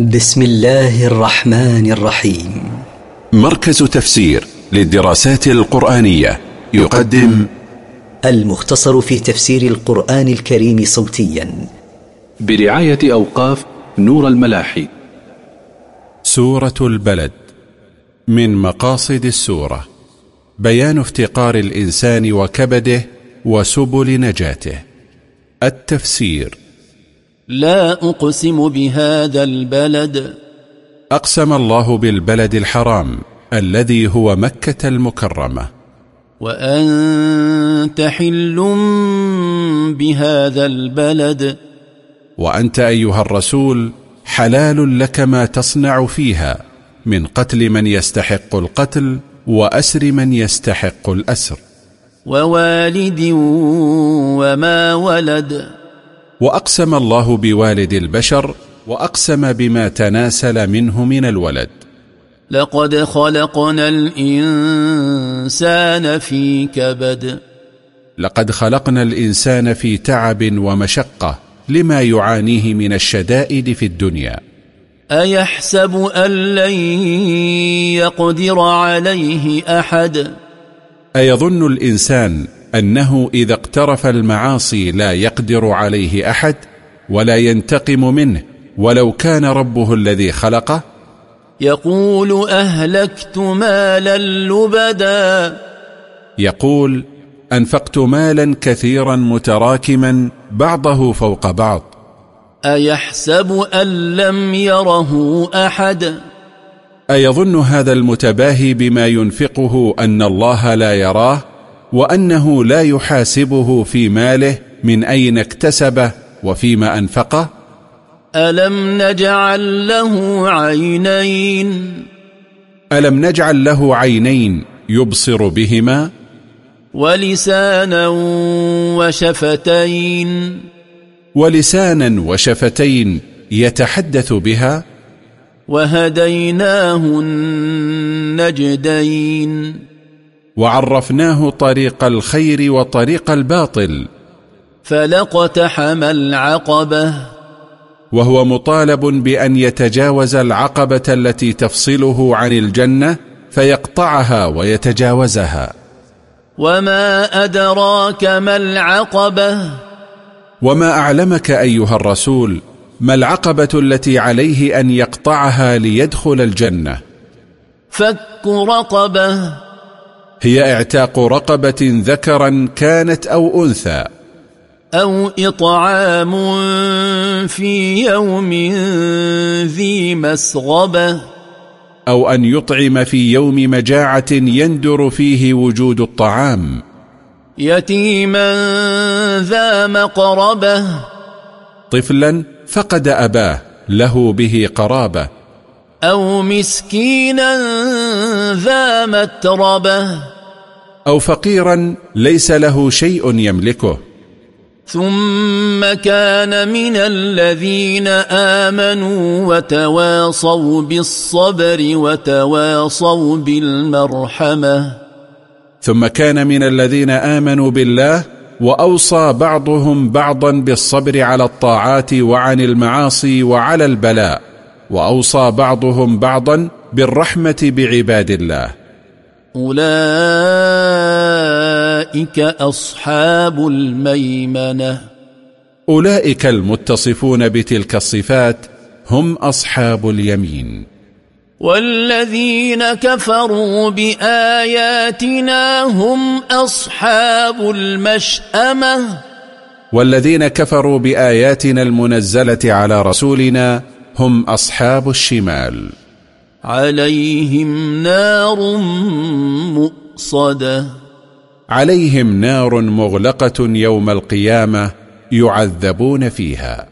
بسم الله الرحمن الرحيم. مركز تفسير للدراسات القرآنية يقدم المختصر في تفسير القرآن الكريم صوتيا. برعاية أوقاف نور الملاحي. سورة البلد. من مقاصد السورة. بيان افتقار الإنسان وكبده وسبل نجاته. التفسير. لا أقسم بهذا البلد. أقسم الله بالبلد الحرام الذي هو مكة المكرمة. وأنت حل بهذا البلد. وأنت أيها الرسول حلال لك ما تصنع فيها من قتل من يستحق القتل وأسر من يستحق الأسر. ووالد وما ولد. وأقسم الله بوالد البشر وأقسم بما تناسل منه من الولد. لقد خلقنا الإنسان في كبد. لقد خلقنا الإنسان في تعب ومشقة لما يعانيه من الشدائد في الدنيا. أيحسب أن لن يقدر عليه أحد؟ أيظن الإنسان أنه إذا اقترف المعاصي لا يقدر عليه أحد ولا ينتقم منه ولو كان ربه الذي خلقه؟ يقول أهلكت مالا لبدا. يقول أنفقت مالا كثيرا متراكما بعضه فوق بعض. أيحسب أن لم يره أحد؟ أيظن هذا المتباهي بما ينفقه أن الله لا يراه؟ وأنه لا يحاسبه في ماله من أين اكتسبه وفيما أنفقه؟ ألم نجعل له عينين؟ ألم نجعل له عينين يبصر بهما؟ ولسانا وشفتين. ولسانا وشفتين يتحدث بها؟ وهديناه النجدين. وعرفناه طريق الخير وطريق الباطل. فلقتحم العقبة. وهو مطالب بأن يتجاوز العقبة التي تفصله عن الجنة فيقطعها ويتجاوزها. وما أدراك ما العقبة؟ وما أعلمك أيها الرسول ما العقبة التي عليه أن يقطعها ليدخل الجنة؟ فك رقبة. هي اعتاق رقبة ذكرا كانت أو أنثى. أو إطعام في يوم ذي مسغبة. أو أن يطعم في يوم مجاعة يندر فيه وجود الطعام. يتيما ذا مقربة. طفلا فقد أباه له به قرابة. أو مسكينا ذا متربة. أو فقيرا ليس له شيء يملكه. ثم كان من الذين آمنوا وتواصوا بالصبر وتواصوا بالمرحمة. ثم كان من الذين آمنوا بالله وأوصى بعضهم بعضا بالصبر على الطاعات وعن المعاصي وعلى البلاء وأوصى بعضهم بعضا بالرحمة بعباد الله. أولئك أصحاب الميمنة. أولئك المتصفون بتلك الصفات هم أصحاب اليمين. والذين كفروا بآياتنا هم أصحاب المشأمة. والذين كفروا بآياتنا المنزلة على رسولنا هم أصحاب الشمال. عليهم نار مؤصدة. عليهم نار مغلقة يوم القيامة يعذبون فيها.